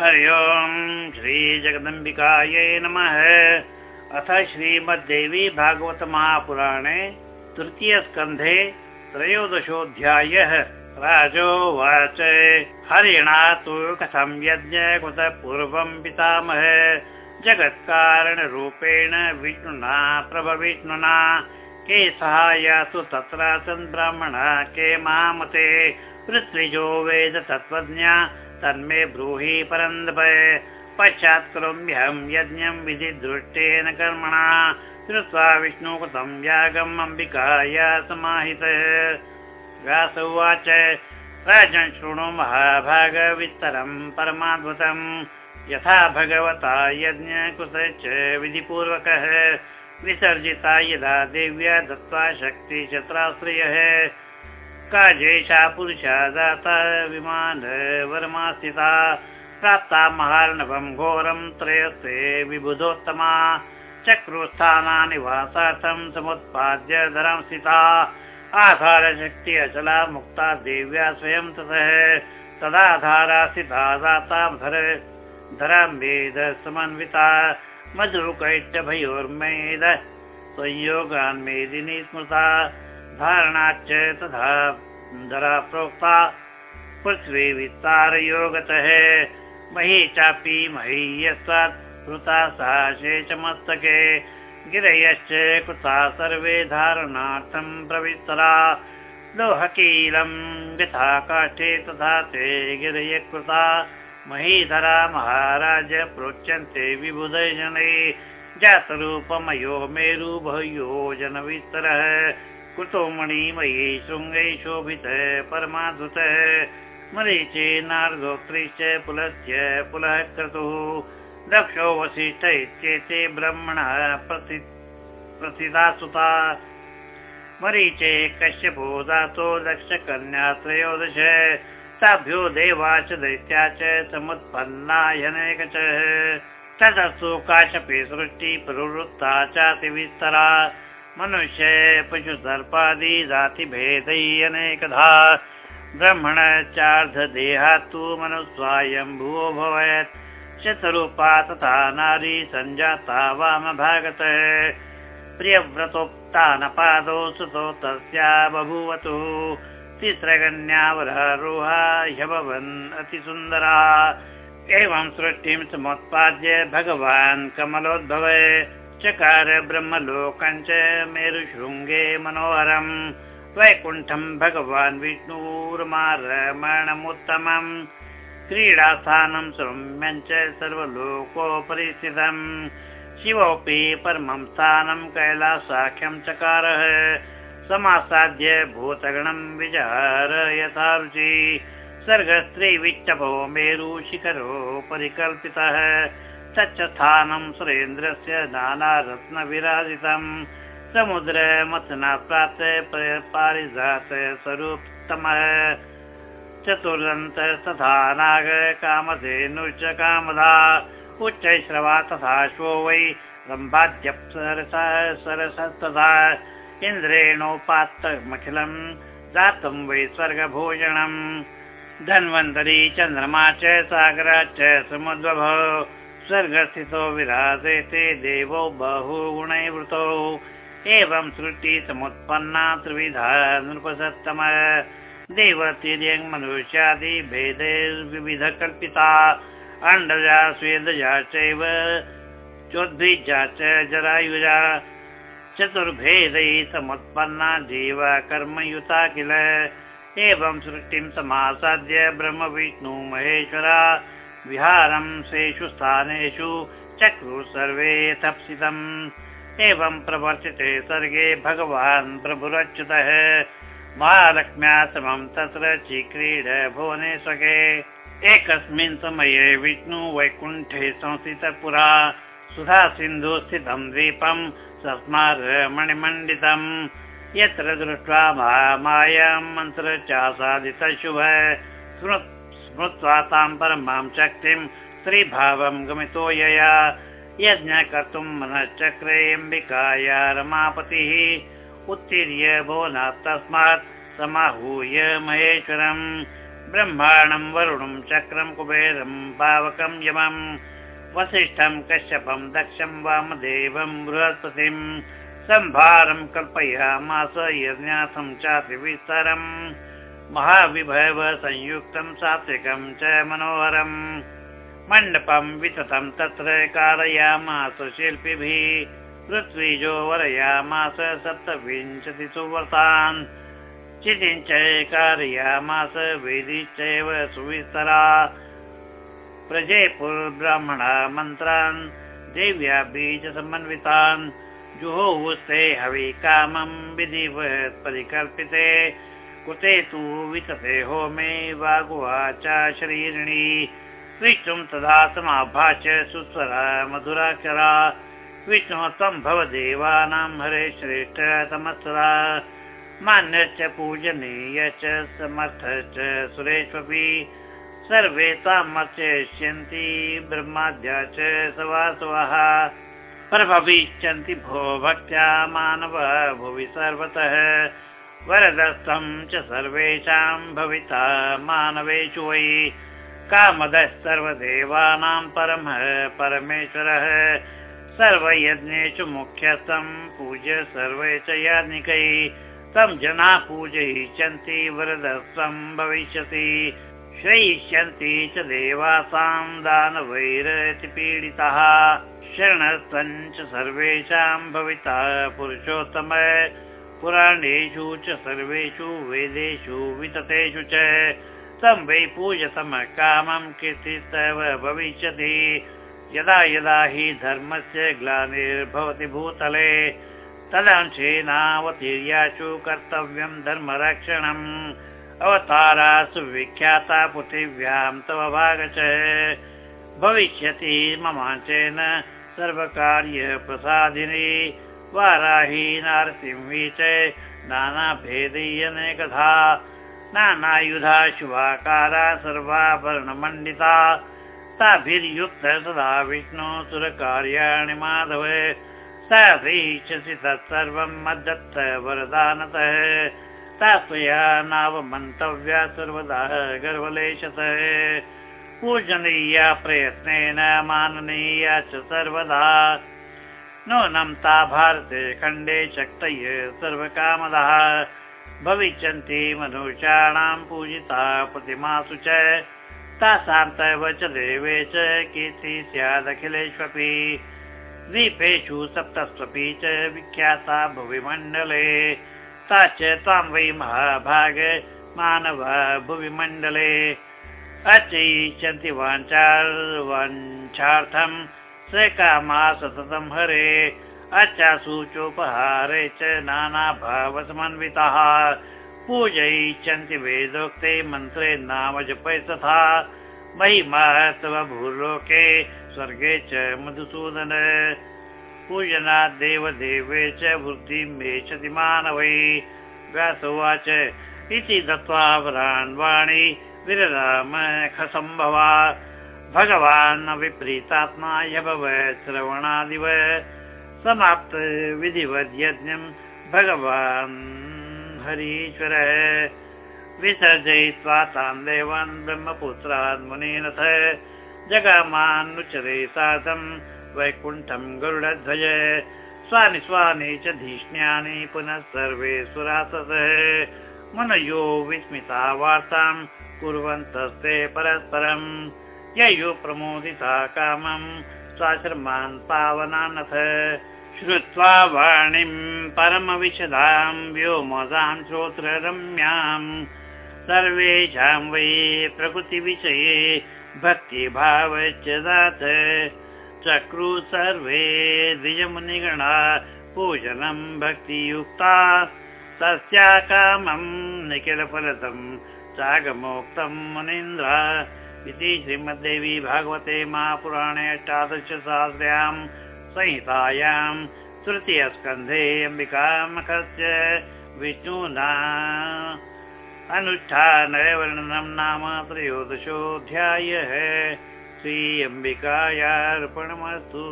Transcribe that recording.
हरि ओम् श्रीजगदम्बिकायै नमः। अथ श्रीमद्देवी भागवत महापुराणे तृतीयस्कन्धे त्रयोदशोऽध्यायः। राजोवाच। हरिणा तु कथं यज्ञ कुत पूर्वं पितामह। जगत्कारणरूपेण विष्णुना प्रभविष्णुना। के सहायासु तत्र ब्राह्मणा के मामते। पृथ्वीजो वेद तत्त्वज्ञा तन्मे ब्रूहि परन्दप, पश्चात् करोम्यहं यज्ञं विधिदृष्टेन कर्मणा। श्रुत्वा विष्णुकृतं यागम् अम्बिकाया समाहितः। व्यास उवाच, राजन् शृणु महाभागविस्तरं परमाद्भुतम्। यथा भगवता यज्ञकृत च विधिपूर्वकः। विसर्जिता यदा देव्या दत्त्वा शक्तिशत्राश्रयः काजेशा पुरुषा दाता विमान वरमास्थिता। प्राप्ता महार्णवं घोरं त्रयस्ते विबुधोत्तमा। चक्रुस्थानानि वासार्थं समुत्पाद्य धरां स्थिता। आधारशक्ति अचला मुक्ता देव्या स्वयं ततः। तदाधारा स्थिता दाता धर धरां वेद समन्विता। मधुकैत्यभयोर्मेद संयोगान्मेदिनी स्मृता धारणाच्च तथा धरा प्रोक्ता पृथ्वी विस्तारयोगतः मही चापि मही यस्तात् कृता सा शेषमस्तके गिरयश्च कृता सर्वे धारणार्थं प्रविस्तरा। लोहकीलं यथा काष्ठे तथा ते गिरय कृता महीधरा महाराज प्रोच्यन्ते विबुधजने। जातरूपमयो मेरुभयो जनविस्तरः कुतो मणिमयी शृङ्गै शोभित परमाद्भुत। मरीचे नारदोत्रीश्च पुलस्य पुलः क्रतुः दक्षो वसिष्ठ इत्येते ब्रह्मणः प्रसिदासुता। मरीचे कश्यपो दातो दक्षकन्या त्रयोदश ताभ्यो देवा च दैत्या च समुत्पन्नायनेक च तदस्तु काशपे सृष्टि प्रवृत्ता चातिविस्तरा मनुष्य पशु सर्पादि जातिभेदै अनेकधा। ब्रह्मण चार्धदेहात्तु मनुस्वायम्भुवो भवत्। शतरूपा तथा नारी सञ्जाता वामभागत। प्रियव्रतोक्तानपादौ सुतो तस्या बभूवतु। तिस्रगण्यावरोहा ह्यभवन् अतिसुन्दरा। एवं सृष्टिं समुत्पाद्य भगवान् कमलोद्भव चकार ब्रह्मलोकञ्च मेरुशृङ्गे मनोहरम्। वैकुण्ठं भगवान् विष्णुर्मारमणमुत्तमम्। क्रीडास्थानं सौम्यञ्च सर्वलोकोपरि स्थितम्। शिवोऽपि परमं स्थानं कैलासाख्यं चकारः। समासाद्य भूतगणं विचार यथा रुचि सर्गस्त्रीविट्टभो मेरुशिखरो परिकल्पितः तच्च स्थानं सुरेन्द्रस्य नानारत्नविराजितम् समुद्रमथना प्राप्त पारिजात स्वरूपतमः। चतुर्दन्त तथा नाग कामधेनुश्च कामधा। उच्चैश्रवा तथा श्वो वै रम्भाद्यप्सरसस्तथा इन्द्रेणोपात्तमखिलं जातं वै स्वर्गभोजनम् धन्वन्तरी चन्द्रमा च सागरा च समुद्भवौ स्वर्गस्थितो विराजते देवो बहुगुणैवृतौ। एवं सृष्टि समुत्पन्ना त्रिविधा नृपसत्तम। मनुष्यादि भेदैर्विविध कल्पिता अण्डजा, स्वेदजा चैव चोद्भिजा च जरायुजा। चतुर्भेदैः समुत्पन्ना जीवा कर्मयुता किल। एवं सृष्टिं समासाद्य ब्रह्म विष्णु महेश्वरा। विहारं सेषु स्थानेषु चक्रु सर्वे तप्सितम्। एवं प्रवर्तिते सर्गे भगवान् प्रभुरच्युतः। महालक्ष्म्या समं तत्र चिक्रीड भुवने स्वके एकस्मिन् समये विष्णु वैकुण्ठे संस्थितपुरा। सुधा सिन्धु स्थितं द्वीपं सस्मारमणिमण्डितम् यत्र दृष्ट्वा महामायां मन्त्र चासादितशुभ स्मृत्वा तां परमां शक्तिं स्त्रीभावं गमितो यया। यज्ञ कर्तुं मनश्चक्रे अम्बिकाया रमापतिः। उत्तीर्य भुवनात् तस्मात् समाहूय महेश्वरम् ब्रह्माणं वरुणं चक्रं कुबेरं पावकं यमम् वसिष्ठं कश्यपं दक्षं वामदेवं बृहस्पतिं। सम्भारं कल्पयामास यज्ञाथं चातिविस्तरम् महाविभव संयुक्तं सात्विकं च मनोहरम् मण्डपं विततं तत्र कारयामास शिल्पिभिः पृथ्वीजो वरयामास सप्तविंशति सुव्रतान्। चितिञ्च कारयामास वेदिश्चैव सुविस्तरा। प्रजेपुर्ब्राह्मणा मन्त्रान् देव्या बीजसमन्वितान् जुहोस्ते हवि कामं विधिवत् परिकल्पिते। कुते तु वितते होमे वागुवाचा शरीरिणी। विष्णुं तदा समाभाष्य सुस्वरा मधुराक्षरा। विष्णु त्वं भव देवानां हरे श्रेष्ठ तमस्रा मान्यश्च पूजनीय च समर्थ च सुरेष्वपि। सर्वे त्वामर्चयिष्यन्ति ब्रह्माद्या च सवासवः प्रभविष्यन्ति भो भक्त्या मानव भुवि सर्वतः वरदस्थं च सर्वेषां भविता मानवेषु वै। कामदः सर्वदेवानां परमः परमेश्वरः। सर्वयज्ञेषु मुख्यस्थं पूज्य सर्वे च याज्ञिकै। तं जनाः पूजयिष्यन्ति वरदस्तं भविष्यति। श्रयिष्यन्ति च देवासां दानवैरति पीडितः शरणस्थं च सर्वेषां भविता पुरुषोत्तम पुराणेषु च सर्वेषु वेदेषु विततेषु च तं वै पूजतम कामं कीर्तिस्तव भविष्यति। यदा यदा हि धर्मस्य ग्लानिर्भवति भूतले तदंशेनावतीर्याशु कर्तव्यं धर्मरक्षणम्। अवतारासु विख्याता पृथिव्यां तव भागच भविष्यति ममाचेन सर्वकार्यप्रसादिनी वाराही नारसिंही च नानाभेदीयनेकधा नानायुधा शुभाकारा सर्वाभरणमण्डिता ताभिर्युक्त सदा विष्णु सुरकार्याणि माधव साधयिष्यसि तत्सर्वं मद्दत्त वरदानतः। तात्वया नावमन्तव्या सर्वदा गर्वलेशतः। पूजनीया प्रयत्नेन माननीया च सर्वदा नूनं ता भारते खण्डे शक्तय सर्वकामदः। भविष्यन्ति मनुष्याणां पूजिता प्रतिमासु च। तासान्तव च देवे च कीर्ति स्यादखिलेष्वपि। द्वीपेषु सप्तस्वपि च विख्याता भुवि मण्डले। ता च त्वां वै महाभाग मानव भुवि मण्डले। अचयिष्यन्ति वाञ्छार्थं स कामा सततं हरे। अचासु चोपहारे च नानाभावसमन्वितः पूजयिष्यन्ति वेदोक्ते मन्त्रे नाम जपै तथा। महिमा तव भूलोके स्वर्गे च मधुसूदन। पूजनात् देवदेवे च वृद्धिं मेचति मानवै। व्यासोवाच इति दत्त्वा वरान् वाणी विरराम खसम्भवा भगवान् विप्रीतात्मा यभवत् श्रवणादिव। समाप्त विधिवद्यज्ञं भगवान् हरीश्वरः। विसर्जयित्वा तान् देवान् ब्रह्मपुत्रान् मुनीनथ जगामानुचरे सार्धं वैकुण्ठं गरुडध्वज। स्वानि स्वानि च धीष्ण्यानि पुनः सर्वे सुरासः मुनयो विस्मिता वार्तां कुर्वन्तस्ते परस्परम् ययो प्रमोदिता कामं स्वाश्रमान् पावनानथ। श्रुत्वा वाणीं परमविशदां व्योमदां श्रोत्ररम्याम् सर्वेषां वै प्रकृतिविषये भक्तिभावश्च दात चक्रु सर्वे द्विजमुनिगणा पूजनं भक्तियुक्ता। तस्या कामं निखिलफलदं चागमोक्तं मुनीन्द्र इति श्रीमद्देवी भागवते महापुराणे अष्टादशसहस्र्याम् संहितायां तृतीयस्कन्धे अम्बिकामखस्य विष्णुना अनुष्ठानवर्णनं नाम त्रयोदशोऽध्यायः श्री अम्बिकायार्पणमस्तु